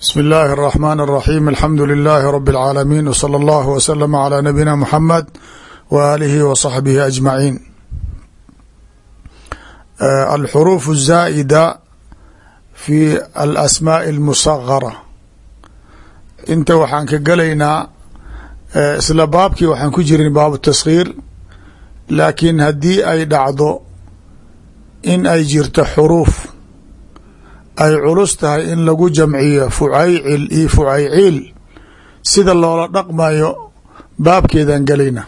bsmi illaahi araxmaan araxiim alxamdu lilaahi rabi alcaalamiin wsala allahu wasalama calaa nabiyina muxamed wa aalihi wa saxbihi ajmaciin alxuruuf zaa'ida fi alasmaai almusagara inta waxaan ka gelaynaa uh, isla baabkii waxaan ku jirin baabu taskhiir laakiin haddii ay dhacdo in ay jirto xuruuf ay culus tahay in lagu jamciyo fucaycil iyo fucayciil sida loola dhaqmayo baabkeedan gelayna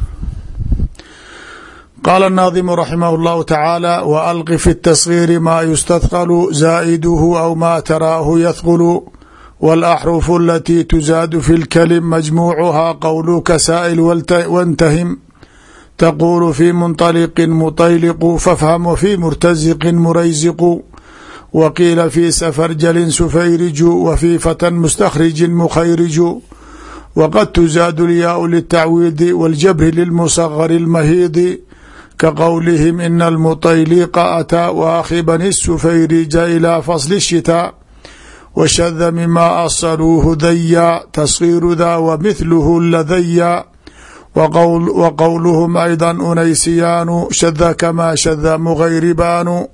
qaala الnaadimu raximah اllahu tacaala w alqi fi الtasgiiri maa yustadqlu zaa'iduhu aw ma taraahu yadqulu wاlaxrufu alatii tuzaadu fi اlkalim majmuucuhaa qowluka saa'il wاntahim taqulu fi munطaliqi muطayliqu fafham wfi murtasiqi muraysiqu wa qiila fii safarjalin sufayriju wa fii fatan mustakhrijin mukhayriju waqad tusaadu lyaau litacwiidi waljabri lilmusagari lmahiidi ka qowlihim ina almutayliqa ataa waakhiban isufayrija ilaa fasli shitaa washada mimaa asaluuhu daya tasgiiru daa wamithluhu ladaya wa qowluhum ayda unaysiyaanu shada kamaa shada mughayribaanu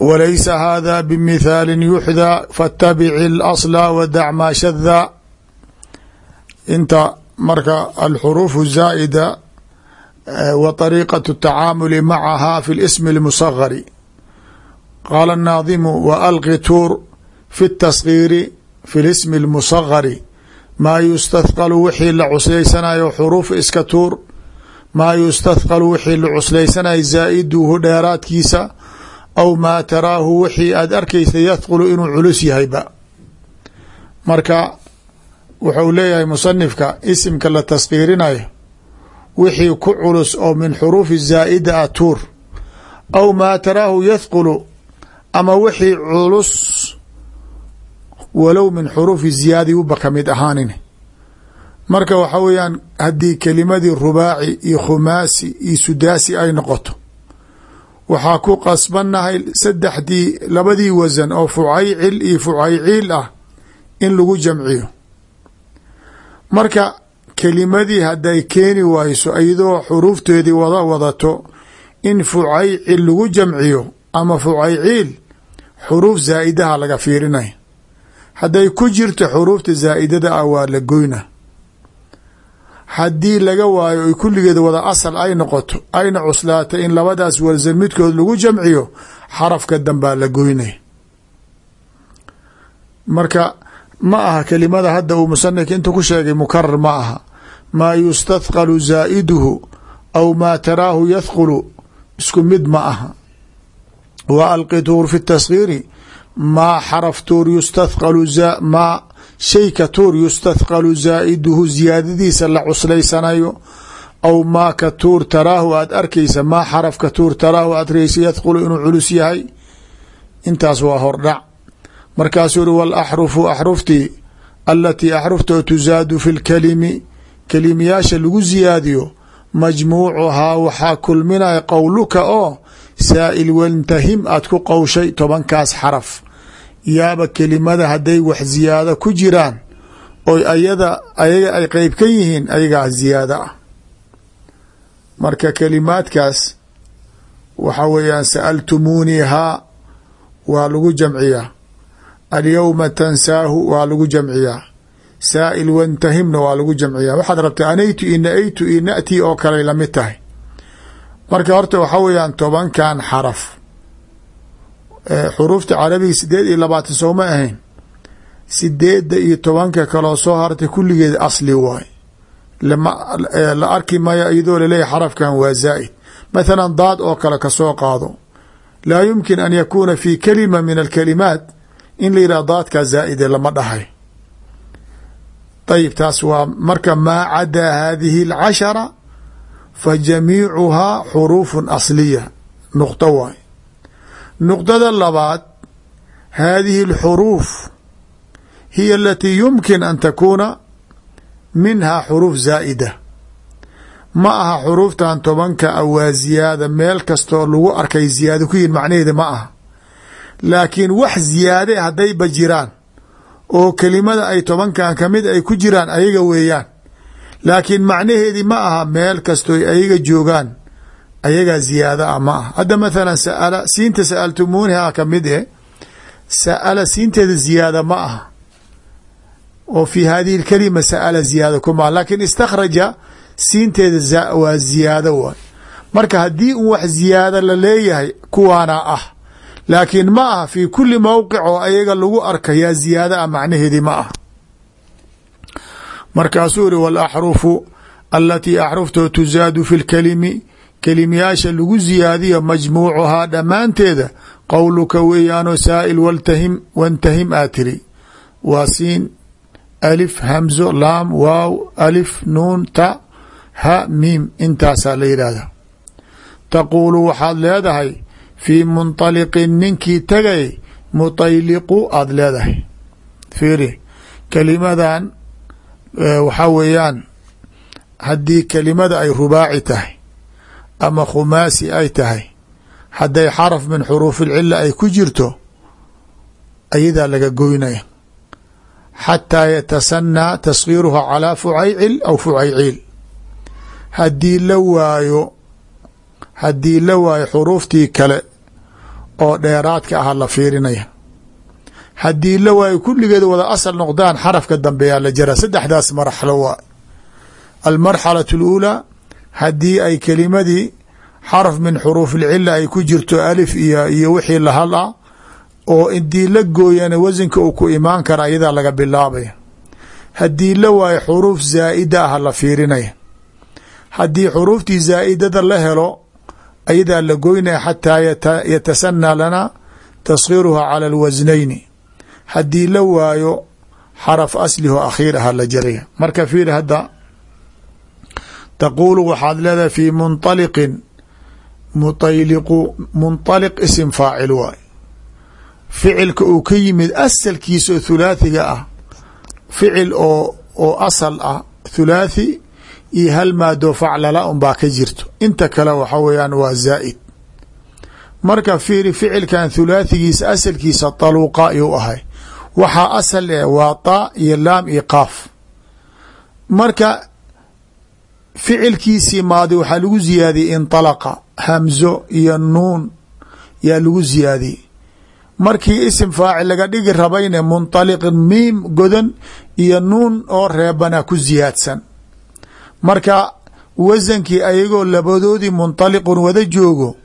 walaysa hada bmithaali yuxdaa faاtabici اlasla wadac maa shada inta marka alxuruuf zaa'ida wa طariiqaة الtacaamuli macaha fi اlismi اlmusagari qaala الnaadimu walqi tuur fi اtaskhiiri fi اlismi اlmusagari maa yustathqalu wixii la cuslaysanayo xuruuf iska tuur maa yustathqalu wixii la cuslaysanayo zaa'iduhu dheeraadkiisa aw maa taraahu wixii aada arkaysa yadqulu inuu culus yahayba. Marka wuxuu leeyahay musanifka isimka la taskiirinayo wixii ku culus oo min xuruufi zaa'ida ah tuur. Aw maa taraahu yadqulu ama wixii culus walow min xuruufi ziyaadi uba ka mid ahaanin. Marka waxa weeyaan haddii kelimadii rubaaci iyo khumaasi iyo sudaasi ay noqoto waxaa ku qasbannahay saddexdii labadii wasan oo fucaycil iyo fucayciil ah in lagu jamciyo. Marka kelimadii hadday keeni wayso iyadoo xuruufteedii wada wadato in fucaycil lagu jamciyo ama fucayciil xuruuf zaa'idaha laga fiirinay hadday ku jirto xuruufta zaa'idada ah waa la goyna haddii laga waayo ay kulligeed wada asal ay noqoto ayna cuslaata in labadaas walsan midkood lagu jamciyo xarafka dambaa la goynay marka ma aha kelimada hadda uu musanifka inta ku sheegay mukarar ma aha. Maa yustathqalu zaa'iduhu aw maa taraahu yadqulu isku mid ma aha. Wa alqi tuur fi taskhiiri maa xaraf tuur yustathqalu maa shayka tuur yustathqalu zaa'iduhu ziyaadadiisa la cuslaysanayo. Aw maa ka tuur taraahu aad arkaysa maa xarafka tuur taraahu aad reysa yadqulu inuu culus yahay. Intaas waa hordhac. Markaasuu uri walaxrufu axruftii alatii axruftoo tuzaadu fi lkalimi kelimiyaasha lagu ziyaadiyo majmuucuhaa waxaa kulminaya qowluka oo saa'il wantahim aad ku qowshay tobankaas xaraf yaaba kelimada hadday wax ziyaado ku jiraan oy ayada ayaga ay qeyb ka yihiin ayagaa ziyaado ah marka kelimaadkaas waxa weeyaan sa'altumuunihaa waa lagu jamciyaa. Alyowma tansaahu waa lagu jamciyaa. Saa'il wantahimna waa lagu jamciyaa. Waxaad rabtay anaytu iyo na-aytu iyo na'tii oo kaley la mid tahay. Marka horta waxa weeyaan tobankan xaraf xuruufta carabiga sideed iyo labaatan sooma ahayn. Sideedda iyo tobanka kaloo soo hartay kulligeed asli waay. La arki mayo iyadoo laleeyahy xarafkan waa zaa'id. Mathalan daad oo kale ka soo qaado. Laa yumkin an yakuuna fi kalima min alkalimaat in la yidhah daadkaa zaa'ide lama dhahay. Ayib taas waa marka maa cadaa hadihi alcashara fa jamiicuhaa xuruufun asliya. Nuqdo waay nuqdada labaad hadihi اlxuruuf hiya alatii yumkin an takuuna minha xuruuf zaa'ida. Ma aha xuruuftan tobanka a waa ziyaada meel kastoo lagu arkay ziyaado ku yihiin macnaheeda ma aha. Laakiin wax ziyaade haddayba jiraan oo kelimada ay tobankan ka mid ay ku jiraan ayaga weeyaan. Laakiin macnaheedii ma aha meel kastoy ayaga joogaan ayagaa ziyaada ah. Ma aha hadda mathalan saala siinta sa'altumuuniha ka mid e sa'ala siinteeda ziyaada ma aha. Oo fi hadihi lkalima sa'ala ziyaada kuma laakiin istakhraja siinteeda waa ziyaado waay. Marka haddii un wax ziyaado la leeyahay kuwaana ah. Laakiin ma aha fi kuli mowqic oo ayaga lagu arkayaa ziyaada ah macnaheedii ma aha. Markaasuu iri walaxrufu alatii axruftoo tuzaadu fi lkalimi kelimyaasha lagu ziyaadiyo majmuucuhaa dhammaanteeda qowluka weeyaanoo saa'il waltahim wantahim aa tiri. Waa siin alif hamzo laam waaw alif nuun ta ha miim intaasaa la yidhaahda taquulu waxaad leedahay fii munطaliqin ninkii tagay mutayliqu aada leedahay. Fiiri kelimadan waxaa weeyaan haddii kelimada ay rubaaci tahay ama khumaasi ay tahay. Hadday xaraf min xuruuf ilcila ay ku jirto ayadaa laga goynaya. Xataa yatasanaa taskiiruha calaa fucaycil aw fucayciil haddii la waayo haddii la waayo xuruuftii kale oo dheeraadka ah la fiirinaya. Haddii la waayo kulligeed wada asal noqdaan xarafka dambeyaa la jara saddexdaas marxalo waa. Almarxalaة اluulaa haddii ay kelimadii xaraf min xuruuf اlcila ay ku jirto alif iyo iyo wixii lahal ah oo intii la gooyana wasanka uu ku imaan kara ayadaa laga bilaabaya haddii la waayo xuruuf zaa'ida ah la fiirinaya haddii xuruuftii zaa'idada la helo ayadaa la goynaya xataa yatasanaa lana taskhiiruha cala alwasnayni. Haddii la waayo xaraf asliho akhiir aha la jaraya marka fiir hadda taquulu waxaad leedahay fi munطaliqin mutayliqu munطaliq isim faacil waay ficilka uu ka yimid asalkiisa oo thulaathiga ah ficil oo oo asal ah thulaathi iyo hal maadoo faclala un baa ka jirto inta kale waxa weeyaan waa zaa'id marka fiiri ficilkan thulaathigiisa asalkiisa taluuqa ayuu ahay waxaa asal eh waa taa iyo laam iyo qaaf marka ficilkiisii maadi waxaa lagu ziyaadiyey inalaqa hamzo iyo nuun yaa lagu ziyaadiyey markii isim faacil laga dhigi rabayna munaliqin miim godan iyo nuun oo reebana ku ziyaadsan. Marka wasankii ayagoo labadoodii muntaliqun wada joogo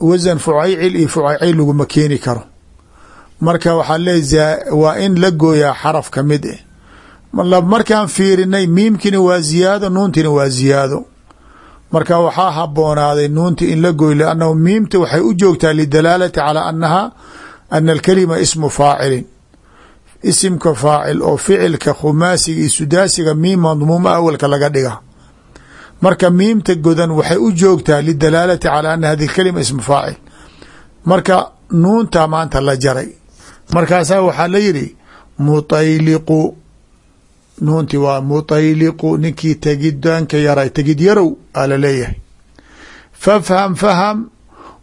wasan fucaycil iyo fucaycil laguma keeni karo. Marka waxaa leey waa in la gooyaa xaraf ka mid eh markaan fiirinay miimkina waa ziyaado nuuntina waa ziyaado. Marka waxaa haboonaaday nuunta in la gooy lannahu miimta waxay u joogtaa lidalaalati calaa anaha ana alkalima ismu faacilin. Isimka faacil oo ficilka khumaasiga iyo sudaasiga miim madmuuma awalka laga dhiga marka miimta godan waxay u joogtaa lidalaalati calaa ana hadi kalima ismu faacil. Marka nuunta maanta la jaray. Markaasaa waxaa la yidhi mutayliqu nuunti waa mutayliqu ninkii tegidaanka yaray tegid yarow aa la leeyahay. Fafham faham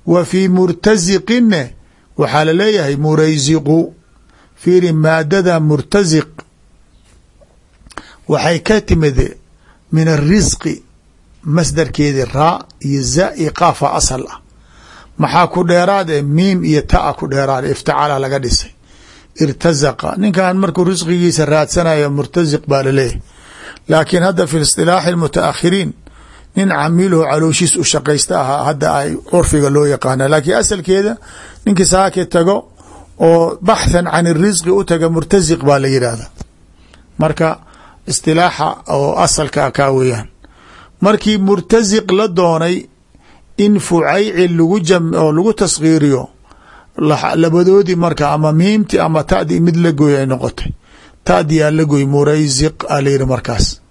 wa fii murtasiqinne waxaa la leeyahay muraysiqu fiiri maadada murtasiq waxay ka timid min arisqi masdarkeedi raa iyo za iyo qaafa asal ah. Maxaa ku dheeraad e miim iyo taa ku dheeraad iftacala laga dhisay irtazaqa. Ninkan markuu risqigiisa raadsanayo murtasiq baa la leeyahay laakiin hadda fi istilaaxi mutaakhiriin nin camiilho calooshiis u shaqaysta ahaa hadda ay curfiga loo yaqaana. Laakiin asalkeeda ninkii saaki tago oo baxthan can irisqi u taga murtasiq baa la yidhaahda marka istilaaxa oo asalka kaa weeyaan. Markii murtasiq la doonay in fucaycil lagu jam oo lagu taskhiiriyo labadoodii marka ama miimti ama tadi mid la gooy ay noqotay. Tadiyaa la gooy muraysiq a la yidhi markaas.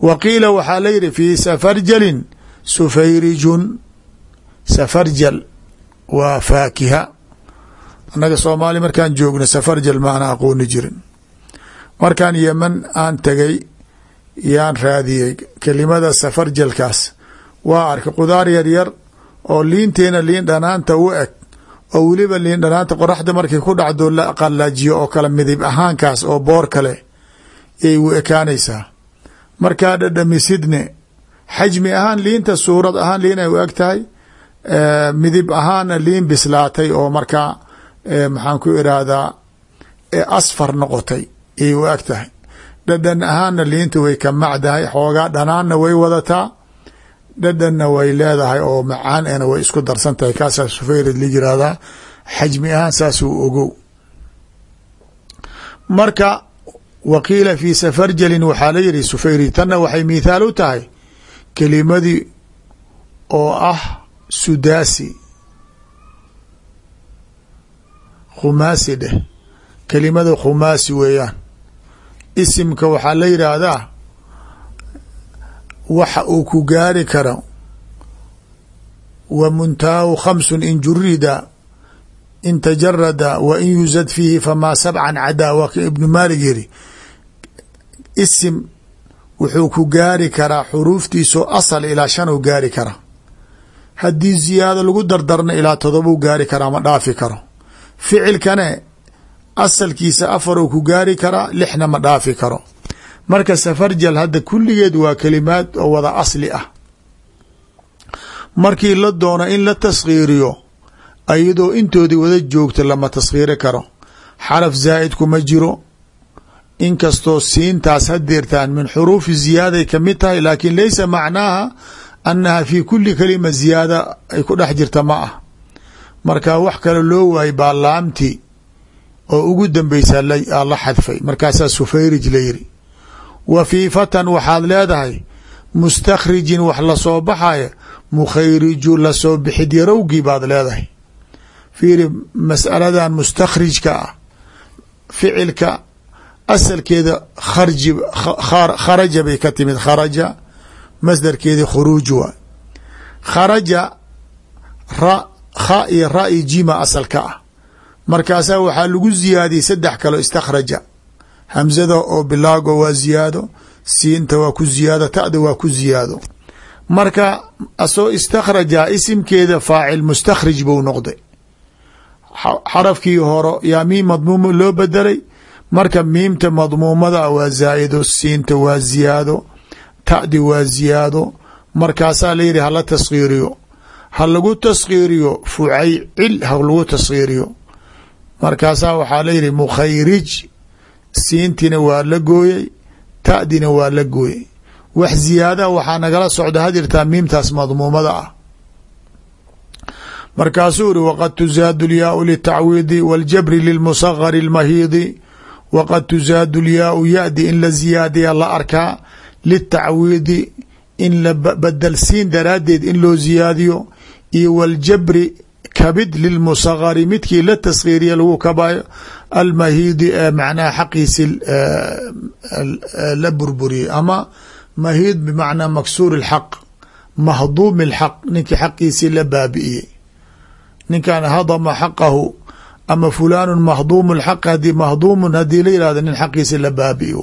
Wa qiila waxaa la yidhi fii safarjalin sufayrijun. Safarjal waa faakiha. Annaga soomaali markaan joogno safarjal maana aqooni jirin. Markaan yeman aan tegay yaan raadiyey kelimada safarjalkaas. Waa arkay qudaar yar yar oo liinteena liin dhanaanta u eg oo weliba liin dhanaanta qoraxda markay ku dhacdo la qalaajiyo oo kale midib ahaankaas oo boor kale yay u ekaanaysaa. Markaa dhadhamisidne xajmi ahaan liinta suurad ahaan liin ay u eg tahay midib ahaanna liin bislaatay oo markaa maxaan ku irahdaa asfar noqotay yay u eg tahay. Dhadhan ahaanna liinta way ka macdahay xoogaa dhanaanna way wadataa dhadhanna way leedahay oo macaan ena way isku darsan tahay kaasaa sufayrid la yirahdaa xajmi ahaan saasuu ogow. Marka waqiila fi safarjalin waxaa la yihi sufayrid tanna waxay mithaal u tahay kelimadii oo ah sudaasi khumaasi dheh. Kelimada khumaasi weeyaan. Isimka waxaa la yidhaahdaa waxa uu ku gaari karo. Wa muntahaahu khamsun in jurida in tajarada wa in yusad fiihi famaa sabcan cadaa. Waa ka ibnu maalig yiri isim wuxuu ku gaari karaa xuruuftiisoo asal ilaa shan u gaari karaa haddii ziyaado lagu dardarna ilaa todobau gaari karaa ma dhaafi karo. Ficilkane asalkiisa afar uu ku gaari karaa lixna ma dhaafi karo marka safarjal hadda kulligeed waa kelimaad oo wada asli ah. Markii la doono in la taskhiiriyo ayadoo intoodii wada joogta lama taskhiiri karo. Xaraf zaa'id kuma jiro. Inkastoo siintaas hadeertaan min xuruufi ziyaaday ka mid tahay laakiin laysa macnaaha annaha fi kuli kalima ziyaada ay ku dhex jirta ma ah. Marka wax kale loo waayay baa laamti oo ugu dambeysa la xadfay. Markaasaa sufayrij la yiri wa fii fatan waxaad leedahay mustakhrijin wax la soo baxaya mukhayriju la soo bixid yarowgii baad leedahay. Fiiri masaladan mustakhrijka ah ficilka asalkeeda kharji kharaja bay ka timid kharaja masdarkeedi khuruuj waa. Kharaja ra kha iyo ra iyo jima asalka ah. Markaasaa waxaa lagu ziyaadiyey saddex kaloo istakhraja hamzada oo bilaago waa ziyaado siinta waa ku ziyaado ta'da waa ku ziyaado. Marka asoo istakhraja isimkeeda faacil mustakhrij buu noqday. Xarafkii horo yaa miim madmuuma loo bedelay marka miimta madmuumada waa zaa'ido siinta waa ziyaado ta'di waa ziyaado. Markaasaa layihi hala taskhiiriyo ha lagu taskhiiriyo fucaycil ha lagu taskhiiriyo markaasaa waxaa layihi mukhayrij siintina waa la gooyey ta'dina waa la gooyey. Wax ziyaadaha waxaa nagala socda hadirtaa miimtaas madmuumada ah. Markaasuu iri waqad tuzaadu lyaau litacwiidi waاljabri lilmusagari اlmahiidi waqad tuzaadu lyaau yadi in la ziyaadiya la arkaa litacwiidi in la badelsiin daraaddeed in loo ziyaadiyo iyo waljabri kabid lilmusagari midkii la taskhiiriya lagu kabayo almahiidi ee macnaha xaqiisi la burburiyey ama mahiid bimacnaa maksuur اlxaq mahduum اlxaq ninkii xaqiisii la baabi'iyey ninkan hadama xaqahu ama fulaanu mahduum اlxaq hadii mahduumun hadii la yihahdo nin xaqiisi la baabi'i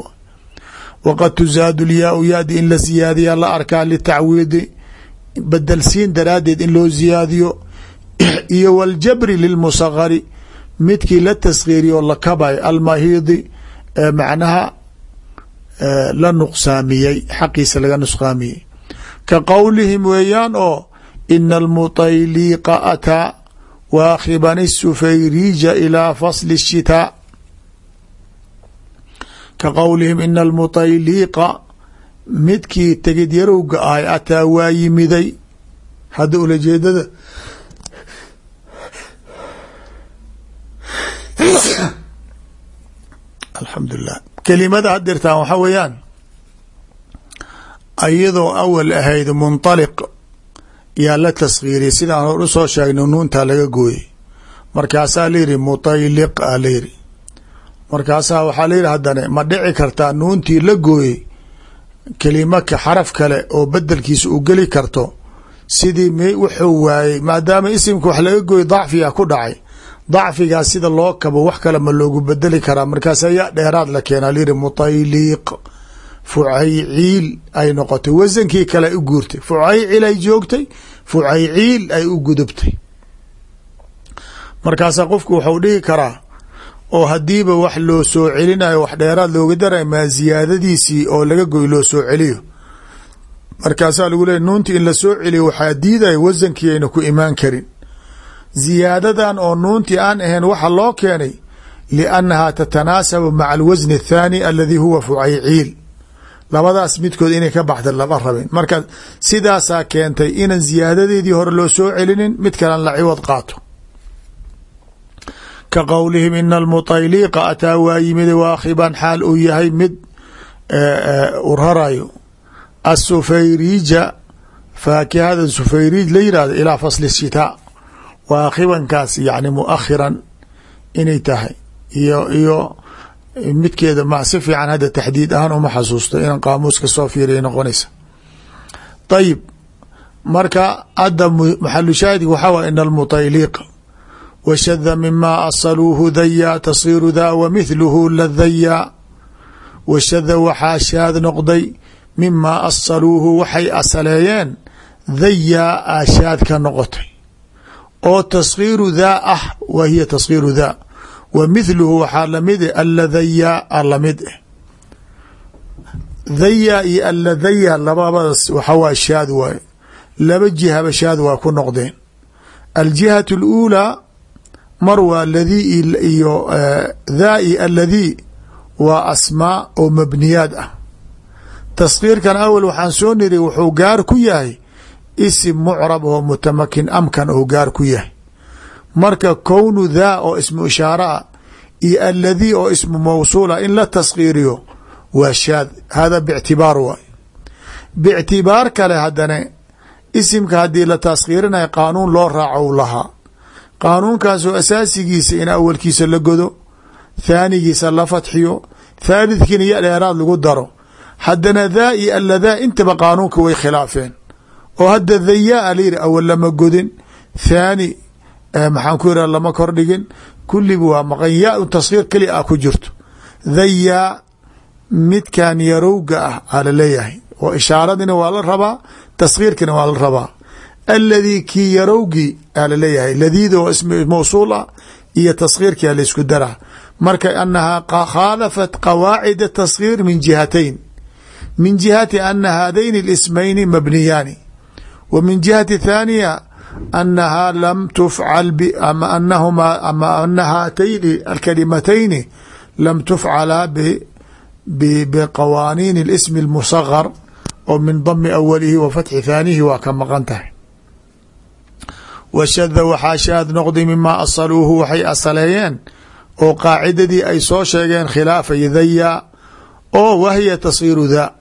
waqad tuzaadu lyaau yaadi in la ziyaadiya la arkaa litacwiidi badelsiin daraaddeed in loo ziyaadiyo iyo waljabri lilmusagari midkii la taskhiiriyo la kabay almahiidi ee macnaha la nuqsaamiyey xaqiisa laga nusqaamiyey ka qowlihim weeyaan oo ina almutayliqa ataa waakhiban الsufayriija ilaa fasli الshitaa ka qowlihim ina almutayliqa midkii tegid yarowga ahay ataa waa yimiday hadda ulajeedada alxamdulilah kelimada hadirtaan waxaa weeyaan ayadoo awal ahayd munطaliq yaa la taskhiiriyay sidaan hor u soo sheegna nuuntaa laga gooyey. Markaasaa layihi mutayliq a layihi markaasaa waxaa layihi haddana ma dhici kartaa nuuntii la gooyey kelimaka xaraf kale oo bedelkiisa u geli karto sidii wuxuu waayey maadaama isimka wax laga gooyey dacfiga ku dhacay dacfigaas sida loo kabo wax kale ma loogu bedeli karaa. Markaas ayaa dheeraad la keenaa layihi mutayliq fucayciil ay noqotay. Wasankii kale ay u guurtay. Fucaycil ay joogtay. Fucayciil ay u gudubtay. Markaasaa qofku waxau dhihi karaa oo hadiiba wax loo soo celinayo wax dheeraad looga daray maa ziyaadadiisii oo laga goy loo soo celiyo? Markaasaa lagu leeyay nuunti in la soo celiyo waxaa diidaya wasankii ayna ku imaan karin ziyaadadan oo nuuntii aan ahayn waxa loo keenay liannahaa tatanaasabu maca alwasni athaani aladi huwa fucayciil. Labadaas midkood inay ka baxda lama rabin. Marka sidaasaa keentay inan ziyaadadeedii hore loo soo celinin mid kalan la ciwad qaato. Ka qowlihim ina almutayliqa ataa waa yimid waakhiban xaal uu yahay mid urarayo asufayriija faakihada sufayriij la yihahdo ilaa fasli shitaa waakhibankaas yani muakhiran inay tahay. Iyo iyo midkeeda ma si fiican hadda taxdiid ahaan uma xasuusto inaan qaamuuska soo fiiriya noqonaysa. Ayib marka hadda maxalu shaahidka waxaa waay ina almutayliqa washada mima asaluuhu daya tasiiru daa wa mithluhu ladaya washada waxaa shaad noqday mimaa asaluuhu waxay asaleeyeen dayaa aashaad ka noqotay oo taskiiru daa ah wa hiya taskiiru daa wa mithluhu waxaa la mid eh alladaya a la mid eh. Daya iyo alladaya lababadaas waxa waa shaad waaye. Laba jihaba shaad waa ku noqdeen. Aljihatu اluulaa mar waa ladii iyo daa i alladii waa asmaa oo mabniyaad ah. Taskiirkan awel waxaan soo niri wuxuu gaar ku yahay isim mucrab oo mutamakin amkan ou gaar ku yahay. Marka kownu daa oo ismu ishaara ah iyo alladii oo ismu mawsuula in la taskiiriyo waa shaad. Hada bictibaar waay. Bictibaar kale haddana isimka haddii la taskiirinayo qaanuun loo raaco u lahaa. Qaanuunkaasoo asaasigiisa in awalkiisa la godo thaanigiisa la fatxiyo thaalidkiina yo dheeraad lagu daro. Haddana daa iyo alladaa intaba qaanuunka way khilaafeen oo hadda dayaa layidhi awal lama godin. Thaani maxaan ku yidhah lama kordhigin kulliba waa maqan. Yaa un taskiir keli ah ku jirto. Dayaa midkan yarowga ah aa la leeyahay oo ishaaradina waa la rabaa taskiirkina waa la rabaa. Alladii kii yarowgii aa la leeyahay ladiida oo mawsuul ah iyo taskiirkia laysku daraa marka anahaa khaalafat qawaacid taskiir min jihatayn min jihati ana haadayni اlismayni mabniyaani wa min jihati thaaniya anahaa lam tufcal ama anahumaa ama ana haatayni alkalimatayni lam tufcalaa biqawaaniin اlismi اlmusagar oo min dami awalihi wa fatxi thaanihi waa ka maqan tahay washada waxaa shaad noqday mimaa asaluuhu waxay asaleeyeen oo qaacidadii ay soo sheegeen khilaafay daya oo wahya tasiiru daa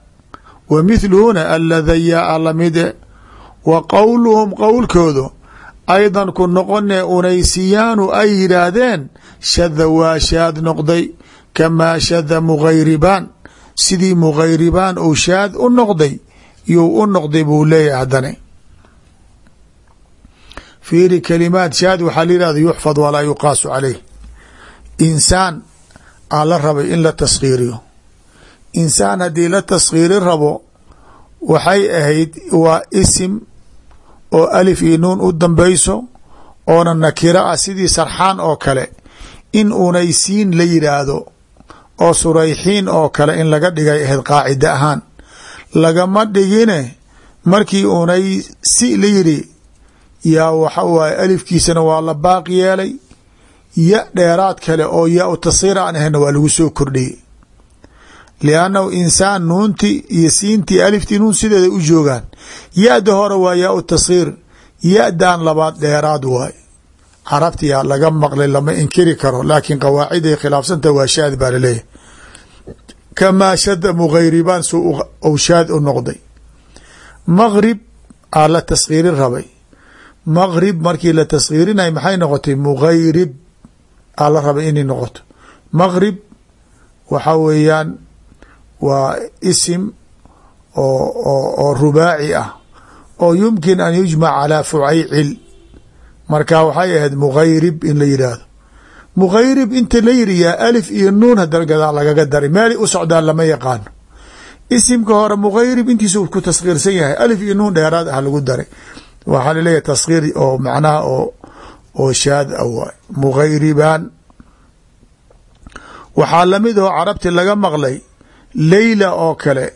wa mithluhuna alladaya lamide wa qowluhum qowlkoodu aydan ku noqone unaysiyaanu ay yidhaahdeen shada waa shaad noqday kamaa shada mugayribaan. Sidii mugayribaan ou shaad u noqday you u noqday buu leeyahay haddana fiiri kalimaad shaad waxaa la yihahda yuxfad walaa yuqaasu caleyh insaan aa la rabay in la taskiiriyo insaan haddii la taskiiri rabo waxay ahayd waa isim oo alif iyo nuun u dambeyso oona nakiro ah sidii sarxaan oo kale in unaysiin la yidhaahdo oo surayxiin oo kale in laga dhigay ahayd qaacida ahaan. Lagama dhigine markii unay si la yidhi yaa waxa waaye alifkiisana waa la baaq yeelay ya dheeraad kale oo yaa u tashiir aan ahayna waa lagu soo kordhiyey liannahu insaan nuuntii iyo siintii aliftii nuun sideeda u joogaan ya-da hore waa yaa u tashiir ya-dan labaad dheeraad waay carabtiyaa laga maqlay lama inkiri karo laakiin qawaaciday khilaafsanta waa shaad baa la leeyahay kamaa shada mugayribaan su ou shaad u noqday maqrib aa la taskhiirin rabay maqrib markii la taskhiirinay maxay noqotay mugayrib aa rabay inay noqoto maqrib waxa weeyaan waa isim oo rubaaci ah oo yumkin an yujmac calaa fucaycil. Marka waxay ahayd mugayrib in la yidhaahdo. Mugayrib inta la yiri yaa alif iyo nuun hadana lagaga daray meelay u socdaan lama yaqaano. Isimka hore mugayrib intiisa ku taskhiirsan yahay alif iyo nuun dheeraad ah lagu daray. Waxaa la leeyahay taskhiir oo macnaha oo oo shaad a waay mugayribaan waxaa la mid oo carabti laga maqlay leyla oo kale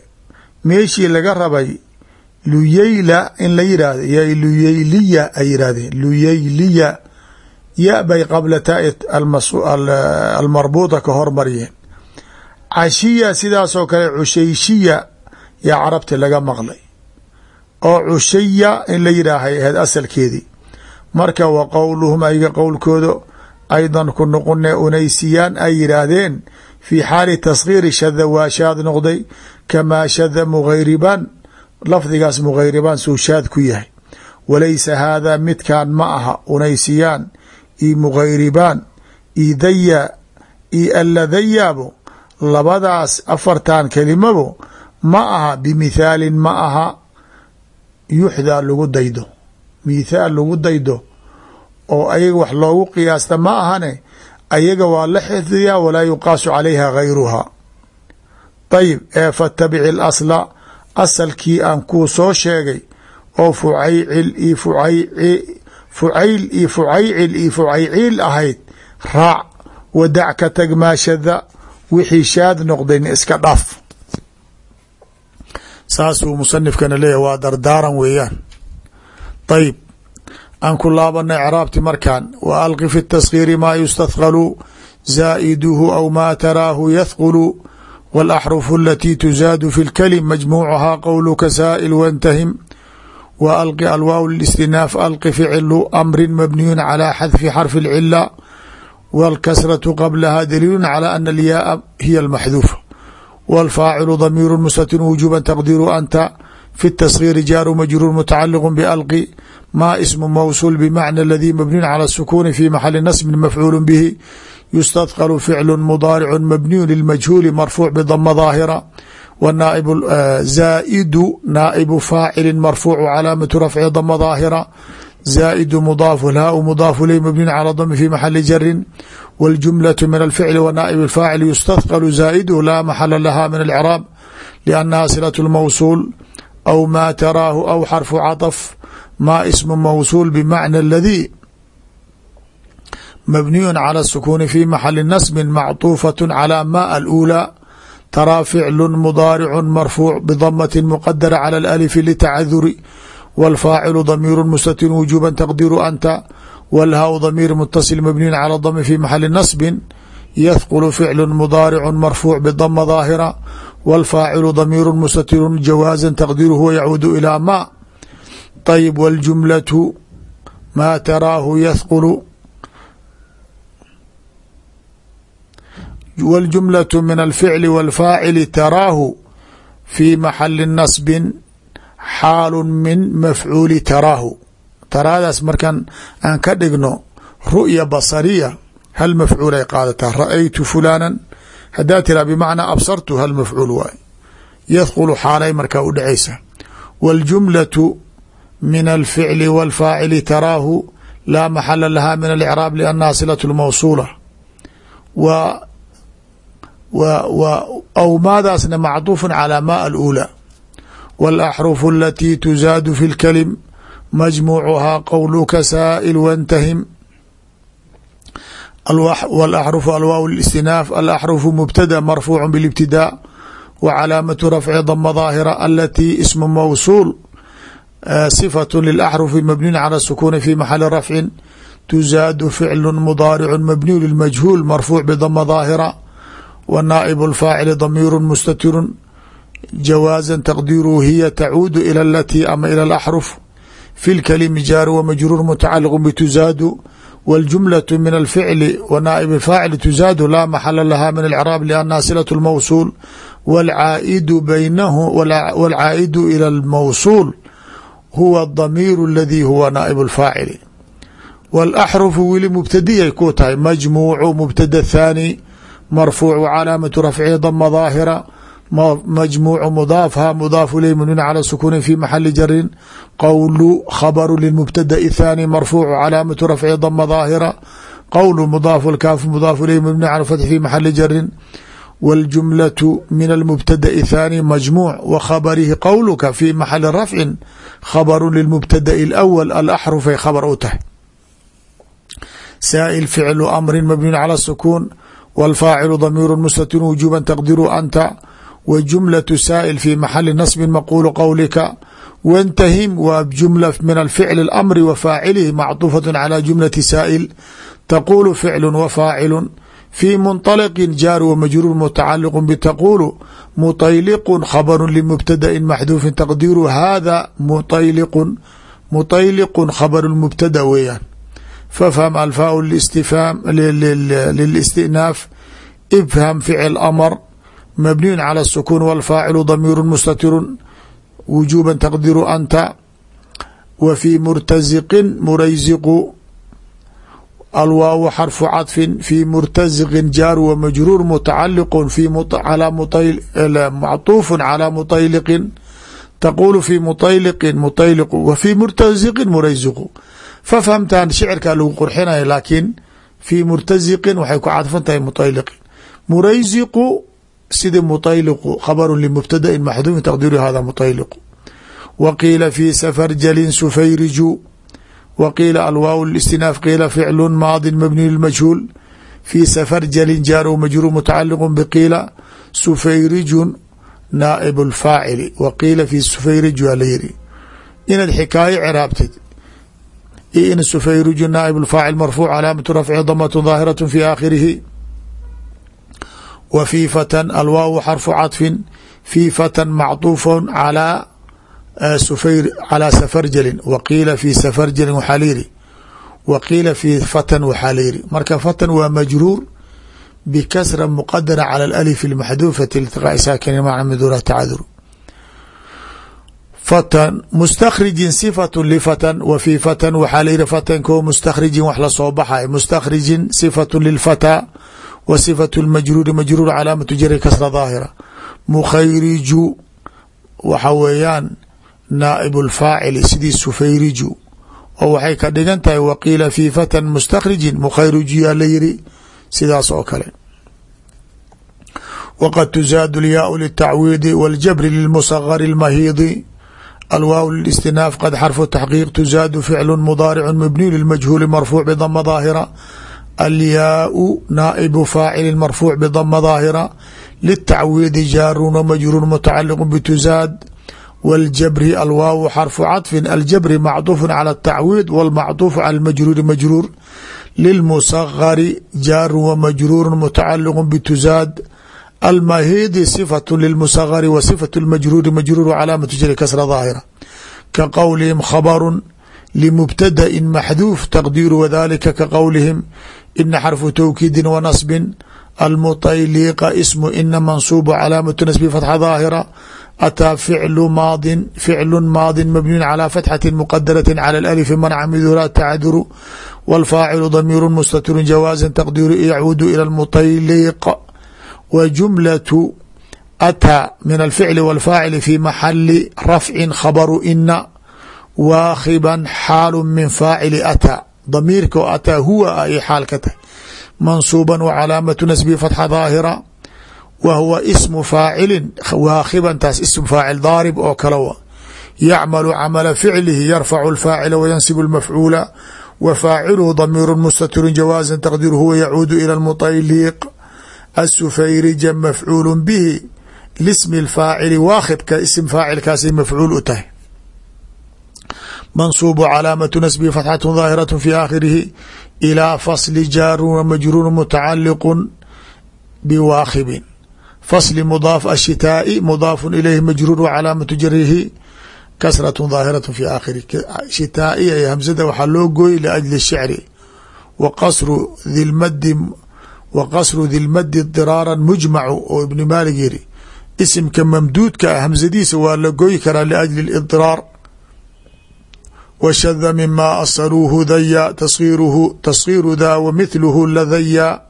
meeshii laga rabay luyeyla in la yidhaahdo y luyeyliya ay yidhahdeen luyeyliya ya bay qabla taa almarbuuda ka hormariyeen. Cashiya sidaasoo kale cushayshiya yaa carabti laga maqlay. Oo cushaya in la yidhaahay ahayd asalkeedii. Marka wa qowluhum ayga qowlkooda aydan ku noqone unaysiyaan ay yidhaahdeen fii xaali taskhiiri shada waa shaad noqday kamaa shada mugayribaan lafdigaas mugayribaan suu shaad ku yahay walaysa haadaa midkan ma aha unaysiyaan io mugayribaan io daya io alladayaabo labadaas afartan kelimabo ma aha bimithaalin ma aha yuxdaa lagu daydo mithaal lagu daydo oo ayaga wax loogu qiyaasta ma ahane ayaga waa la xifdiyaa walaa yuqaasu calayha gayruha. Ayib ee fatabic ilasla asalkii aan kuu soo sheegay oo fucaycil io fucayl iyo fucaycil iyo fucayciil ahayd raac wadac ka tag maashada wixii shaad noqdayn iska dhaaf saasuu musanifkana leeyahy waa dardaaran weeyaan. Ayib aan ku laabanay craabti markan wa alqi fi taskhiiri maa yustathqalu zaa'iduhu aw maa taraahu yathqulu wاlaxrufu alatii tuzaadu fi lkalim majmuucahaa qowluka saa'il wاntahim wa alqi alwaaw listinaaf alqi ficilu amrin mabniyun calى xadfi xarfi اlcila wاlkasraةu qablaha daliilu calى ana alyaaa hiya اlmaxduufa wاlfaacilu damiiru mustatir wujuba taqdiiru anta fi اtaskhiiri jaaru majruur mutacaliq balqi ma ismu mawsuul bmacna aladii mabniyun calى الsukuni fi maxali nasbin mafcuul bihi yustadqlu ficlu mudaaricu mabniyu lilmajhuuli marfuuc bdama daahira zaa'idu naaibu faacili marfuucu calaamatu rafci dama daahira zaa'idu mudaafu lhaau mudaafu ley mabniyun calى dami fi maxali jarin wاljumlaة min alficli wa naa'ib اfaacil yustadqlu zaa'idu laa maxala laha min alcraab liannaha silaة اlmawsuul aw ma taraahu aw xarfu caطf ma ismu mawsuul bmacna aladii mabniyu calى الsukuni fi maxali nasbi macطuufaة calى ma alأulى taraa ficlu mudaaricu marfuuc bdamati muqadara calى اlأlifi litacaduri wاlfaacilu damiiru mustatir wujuba taqdiru anta wاlhaw damiir mutasil mabniyu calى dami fi maxali nasbi yahqulu ficlu mudaaricu marfuuc bdama daahira wاlfaacilu damiiru mustatiru jawaaza taqdiru huwa yacuudu ilى ma طيب والجملة ما تراه يثقل والجملة من الفعل والفاعل تراه في محل نصب xاal من مفعuuل تrاahu taraadaas markan aan ka dhigno ru'ya baصرية hal mafcuul ay qaadataa ra'aytu فuلاaنا hadaa tiraa بمعنىa abصرtu hal mafcuul waay ythqل xaalay markaa u dhacaysa والجملة min alficli wاlfaacili taraahu laa maxala laha min alicraab liannaha silaة اlmawsuula w w aw maadaasna macduufu calى ma alأulى wاlaxrufu alatii tuzaadu fi اlkalim majmuucuhaa qowluka saa'il wاntahim wاlaxrufu alwaaw اlاstinaaf alaxrufu mubtada marfuucu bاlاbtidaa wa calaamatu rafci dama daahira alatii ismu mawsuul صفة للأxرف مبنiي على السkون في محل رفع تزاad فعل مضاaرع مبنiي للمجهول مرفوع بضم ظاaهرة ونائب الفاaعل ضمير مستتر جواaزا تقديره هي تعuud إلى التي أma إلى الأحرف في الكلم jاar ومجرور متعلق بتزاad والجملة من الفعل ونائب الفاaعل تزاad لا محل لها من العراب لأنها صلة الموصول والعاaئد بينه والعاaئد إلى الموصول huwa damiir اladii huwa naaib اfaacili wاlaxrufu weli mubtadiyay ku tahay majmuucu mubtada thaani marfuuc calaamatu rafcihi dama daahira majmuucu mudaafha mudaafu iley mabniun calى sukuuni fi maxali jarin qowlu khabaru lilmubtada'i thaani marfuucu calaamatu rafcihi dama daahira qowlu mudaafu lkaafu mudaafu iley mabniun cala fatxi fi maxali jarin wاljumlaة min almubtada'i thaani majmuuc wa khabarihi qowluka fi maxali rafcin khabaru lilmubtada'i اlأwl alaxrufay khabar u tahay saa'il ficlu amrin mabniun cala sukuun wاlfaacilu damiiru mustatir wujuba taqdiru anta wa jumlaة saa'il fi maxali nasbin maquulu qowlika wاntahim waa jumla min alficl اlamri wa faacilihi macطuufaة calى jumlati saa'il taqulu ficlu wa faacilu في منطلق jاar ومجrور متacلق بتقول مطyلق خبر لمبتدأ محذوف تقدير hذا مطyلق مطyلق خبر المبتدأ weeyaan فافهم الفاء للاستئناف افهم فعل أمر مبني على السكون والفاعل ضمير مستتر وجوبا تقدير أنت وفي مرتزق مريزق alwaaw xarfu caطfin fi murtaziqin jaar wa majruur mutacaliq macطuuf calى muطayliqin taqulu fi muطayliqin muطayliqu wa fi murtaziqin murayziqu fafhamtaan shicirkaa lagu qurxinaya laakiin fi murtaziqin waxay ku cadfan tahay muطayliqin murayziqu sidi muطayliqu khabaru limubtadain maxduufin taqdiru hada muطayliqu wa qiila fi safarjalin sufayriju w qiila alwaaw ااstinaaf qiila ficlu maadi mabniy majhuul fi safarjalin jaar majruur mutacaliq bqiila sufayrijun naaib اlfaacili wa qiila fi sufayrij waa la yiri inaad xikaayo ciraabtid iyo in sufayrijun naaib اfaacil marfuuc calaamatu rafci damat daahiraة fi aakhirihi wa fii fatan alwaaw xarfu caطfin fii fatan macطuuf calىa sufayr calى safarjalin wa qiila fi safarjalin waxaa layihi wa qiila fi fatan waxaa layihi marka fatan waa majruur bkasra mqadara calى alif اmaxduufati iltiqaaءi saakini maca midura tacaduru fatan mustakrijin sifatu lifatan wa fi fatan waxaa layihi fatanko mustakrijin wax lasoo baxay mustakrijin sifatu lilfataa wa sifatu lmajruuri majruur calaamatu jari kasra daahira mukhayriju waxa weeyaan naaib اlfaacili sidii sufayriju oo waxay ka dhigan tahay waqiila fi fatan mustakrijin mukhayriju yaa la yiri sidaas oo kale wqad tuzaad اlyaau litacwiidi wاljabri lilmusagari اlmahiidi alwaaw listinaaf qad xarfu taxqiiq tuzaadu ficlu mudaaricu mabniyu lilmajhuuli marfuuc bdama daahira alyaau naaibu faacili marfuuc bdama daahira litacwiidi jaarun wmajruur mutacaliq btuzaad wاljabri alwaaw xarfu caطfi aljabri macطuuf calى الtacwiid wاlmacطuuf calى majruuri majruur lilmusagari jaaru wamajruur mutacaliq btuzaad almahiidi صifaة lilmusagari wa صifaة اlmajruuri majruur calaamatu jari kasra daahira ka qowlihim khabru limubtadain maxduuf taqdiiru wadalika ka qowlihim ina xarfu towkiidi wanasbi almuطayliqa ismu ina mansuubu calaamatu nasbi fatxa daahira atىa ficlu maadin ficlu maadin mabniyu calى fatxati mqadaraةi calى اlأlfi manca midura tacduru wاlfaacilu damiiru mustatiru jawaaza taqdiiru yacuudu ilى اlmuطayliq wa jumlaةu atىa min alficli wاlfaacili fi maxali rafci khabaru ina waakhiban xaalu min faacili atىa damiirka oo ataa huwa ah ay xaal ka tahay. Mansuuban wa calaamatu nasbii fatxa daahira wa huwa ismu faacilin waakiban taas ismu faacil daarib oo kale wa. Yacmalu camala ficlihi yarfacu lfaacila wayansibu lmafcuula wa faaciluhu damiiru mustatirun jawaazan taqdiru huwa yacuudu ila lmuطayliq asufeyrija mafcuulu bihi lismi اlfaacili waakibka ism faacilkaasay mafcuul u tahay mansuub calaamatu nasbihi fatxatu daahiraة fi aakhirihi ilaa fasli jaarun wamajruuru mutacaliqu biwaakibin fasli mudaaf ashitaai mudaafu ilayhi majruur wcalaamatu jarihi kasratu daahiratu fi aakhiri shitaa'i ay hamsada waxaa loo gooyey liajli shicri wa qasru dilmadi wa qasru dilmadi diraaran mujmacu oo ibni maalig yiri isimka mamduudka ah hamsadiisa waa la goyi karaa liajli idiraar wshada mima asaluuhu daya taskiiru daa wa mithluhu ladaya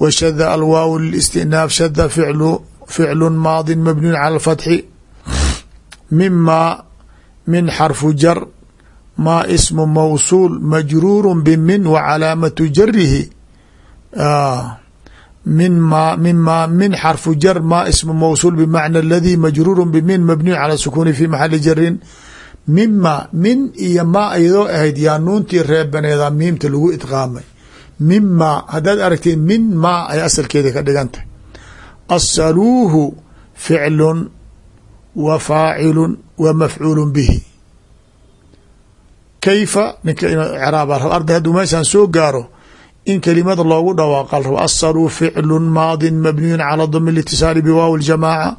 wshada alwaaw listinaaf shada ficlu maadi mabniyu cala اfatxi mima min xarfu jar maa ismu mawsuul majruuru bimin wa calaamatu jarihi mima mima min xarfu jar maa ismu mawsuul bmacna aladi majruuru bimin mabniyu cala sukuuni fi maxali jarin mima min iyo maa iyadoo ahayd yaa nuuntii reebaneeda miimta lagu idqaamay. Mima haddaad aragtiin min ma ay asalkeeda ka dhigan tahay. Asaluuhu ficlun wa faacilun wa mafcuulu bihi. Kayfa ninka craaba rab arday hadduu meeshaan soo gaaro in kelimada loogu dhawaaqal rabo asaluu ficlu maadin mabniyun cala dami اlitisaali biwaaw اljamaaca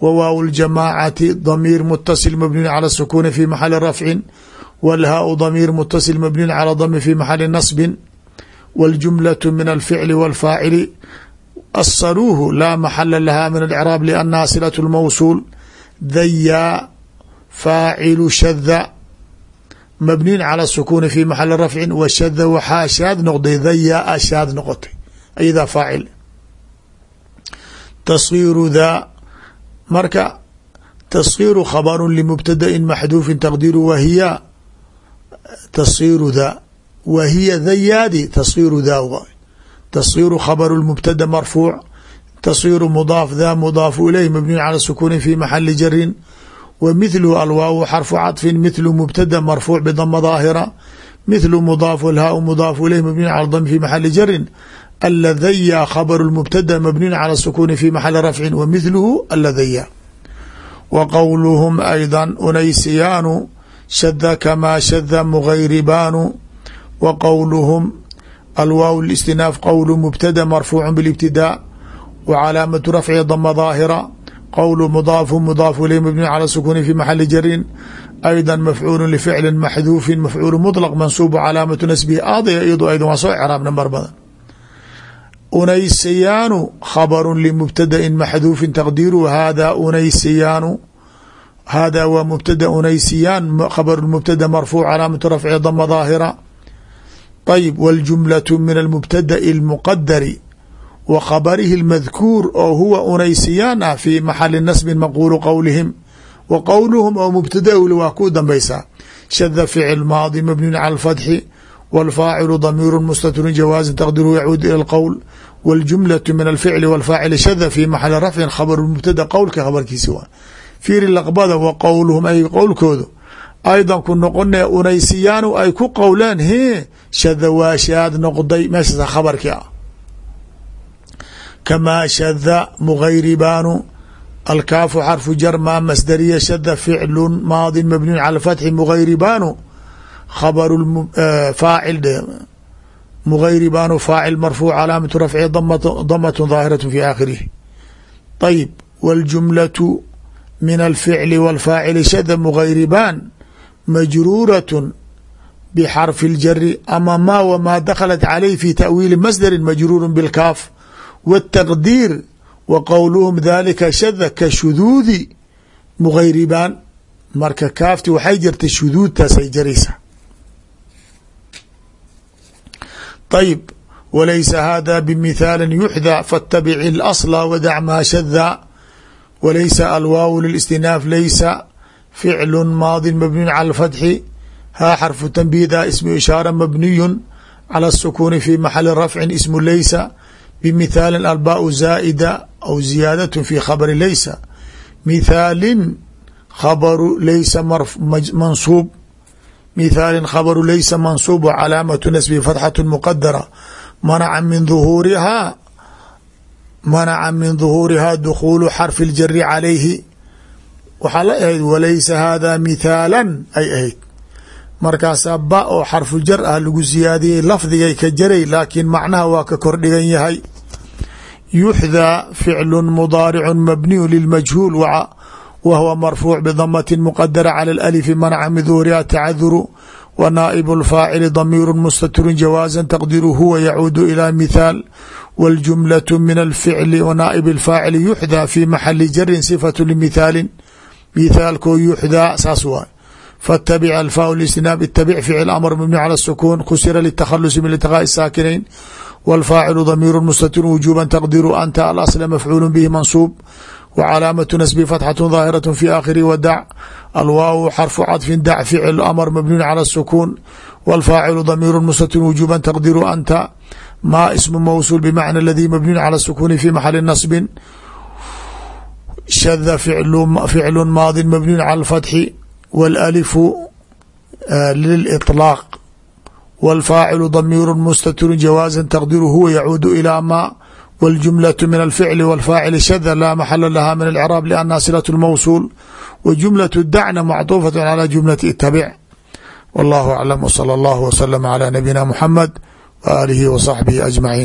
wa waaw اljamaacati damiir mutasil mabniyun cala sukuuni fi maxali rafcin wاlhaau damiir mutasil mabniyun cala dami fi maxali nasbin wاljumlaة min alficli wاlfaacili asaluuhu laa maxala laha min alcraab liannaha silaة اlmawsuul dayaa faacilu shada mabniyin calى الsukuni fi maxali rafcin washada waxaa shaad noqday dayaa shaad noqotay ayadaa faacil taskiiru daa marka taskiiru khabaru limubtadain maxduufin taqdiiru wahiya taskiiru daa wahiya dayaadi taskiiru daa waay taskiiru khabaru mubtada marfuuc taskiiru mudaaf daa mudaafu ilayh mabniyin calى sukuni fi maxali jarin w mithlu alwaaw xarfu caطfi mithlu mubtada marfuuc bdama daahira mithlu mudaaf lhaau mudaafu ilayh mabniyn cala dami fi maxali jarin aladaya khabru mubtada mabniyn cala sukuni fi maxali rafcin wa mithluhu aladaya wa qowluhum ayda unaysiyaanu shada kamaa shada mugayribaanu wa qowluhum alwaaw istinaaf qowlu mubtada marfuucu bilibtidaa wa calaamatu rafci dama daahira qwl mdaafu mdaafu ilay mabniyu calى sukuni fi maxali jarin ayda mafcuulu lficli maxduufin mafcuulu mطlq mansuubu calaamatu nasbihi aadaya iyado aydan waa soo craabna mar badan unaysiyaanu khabaru limubtadain maxduufin taqdiiru hada unaysiyaanu hada waa mubtada unaysiyaan khabaru mubtada marfuuc calaamatu rafci dama daahira ayb wاljumlaة min almubtada'i اlmuqadari w khabarihi اmadkuur oo huwa unaysiyaan ah fi maxali nasbin maquulu qowlihim wa qowluhum oo mubtada waa ku dambaysaa shada ficil maadi mabniun cala اfatxi wاlfaacilu damiiru mustatirun jawaazin taqdiru yacuud ilى اlqowl wاljumlaةu min alficli wاlfaacili shada fi maxali rafcin khabaru mubtada qowlka khabarkiisi waa fiiri laqbada wa qowluhum ay qowlkoodu aydan ku noqone unaysiyaanu ay ku qowleen he shada waa shaad noqday meeshaas khabarkii ah kamaa shada mugayribaanu alkaafu xarfu jarma masdariya shada ficlu maadi mabniun cala fatxi mugayribaanu khabaru faacil dhe mugayribaanu faacil marfuuc calaamatu rafci damatun daahiratu fi aakhirihi ayib waاljumlatu min alficli wاlfaacili shada mugayribaan majruuratun bxarfi اljari ama ma wmaa daklat calayh fi taأwiili masdari majruuru bاlkaaf wالtaqdiir wa qowluhum dalika shada ka shuduudi mugayribaan marka kaafti waxay jirtay shuduudtaasay jaraysaa ayb walaysa hada bmithaali yuxdى faاtabici اlasla wadac maa shada walaysa alwaaw lilistinaaf laysa ficlu maadi mabniyu cala اlfatxi haa xarfu tanbiida ismu ishaara mabniyu cala الsukuni fi maxali rafci ismu laysa bmithaali albaau zaa'ida aw ziyaadat fi khabri laysa mithaalin khabaru laysa mansuub mithaalin khabaru laysa mansuub calaamatu nasbihi fatxatu muqadara manaca min duhuurihaa manaca min duhuurihaa dukhuulu xarfi اljari calayhi. Waxaa la ahayd walaysa hada mithaalan ay ahayd. Markaasaa ba oo xarfu jar ah lagu siyaadiyey lafdigay ka jaray laakiin macnaha waa ka kordhigan yahay. Yuxdaa ficlu mudaaricu mabniyu lilmajhuul wa huwa marfuuc bidamati muqadara cala alalifi manaca min duhuriha tacaduru wa naa'ibu lfaacili damiiru mustatiru jawaaza taqdiru huwa yacuudu ilى mithaal wاljumlaة min alficli wa naa'ib اlfaacili yuxdaa fi maxali jarin sifatu limithaalin mithaalkoo yuxdaa saas waay faاtabic alfaa اstinاab itabic ficil amr mabni calى الsukuun khusira litakhalusi min iltiqاءi الsaakinayn wاlfaacilu damiiru mustatir wujuba taqdiru anta alasla mafcuul bihi mansuub w calaamatu nasbi fatxaة ظaahiraة fi aakhiri wadac alwaaw xarfu caطfi dac ficil amr mabniun calى الsukuun wاlfaacilu damiiru mustatir wujuba taqdiru anta ma ismu mawsuul bmacna اladii mabniun calى الsukuni fi maxali naصbi shada ficlu maadi mabniun calى اfatxi wاlalifu lilطlaaq wاlfaacilu damiiru mustatirun jawaaza taqdiru huwa yacuudu ilaa ma wاljumlaة min alficli wاlfaacili shada laa maxala laha min alcraab liannaha silaة اlmawsuul wa jumlaة dacna macطuufaة calى jumlati itabic wallahu aclam wslى اllah wslm عlى nabiyina muxamed w aalihi w صaxbihi ajmaciin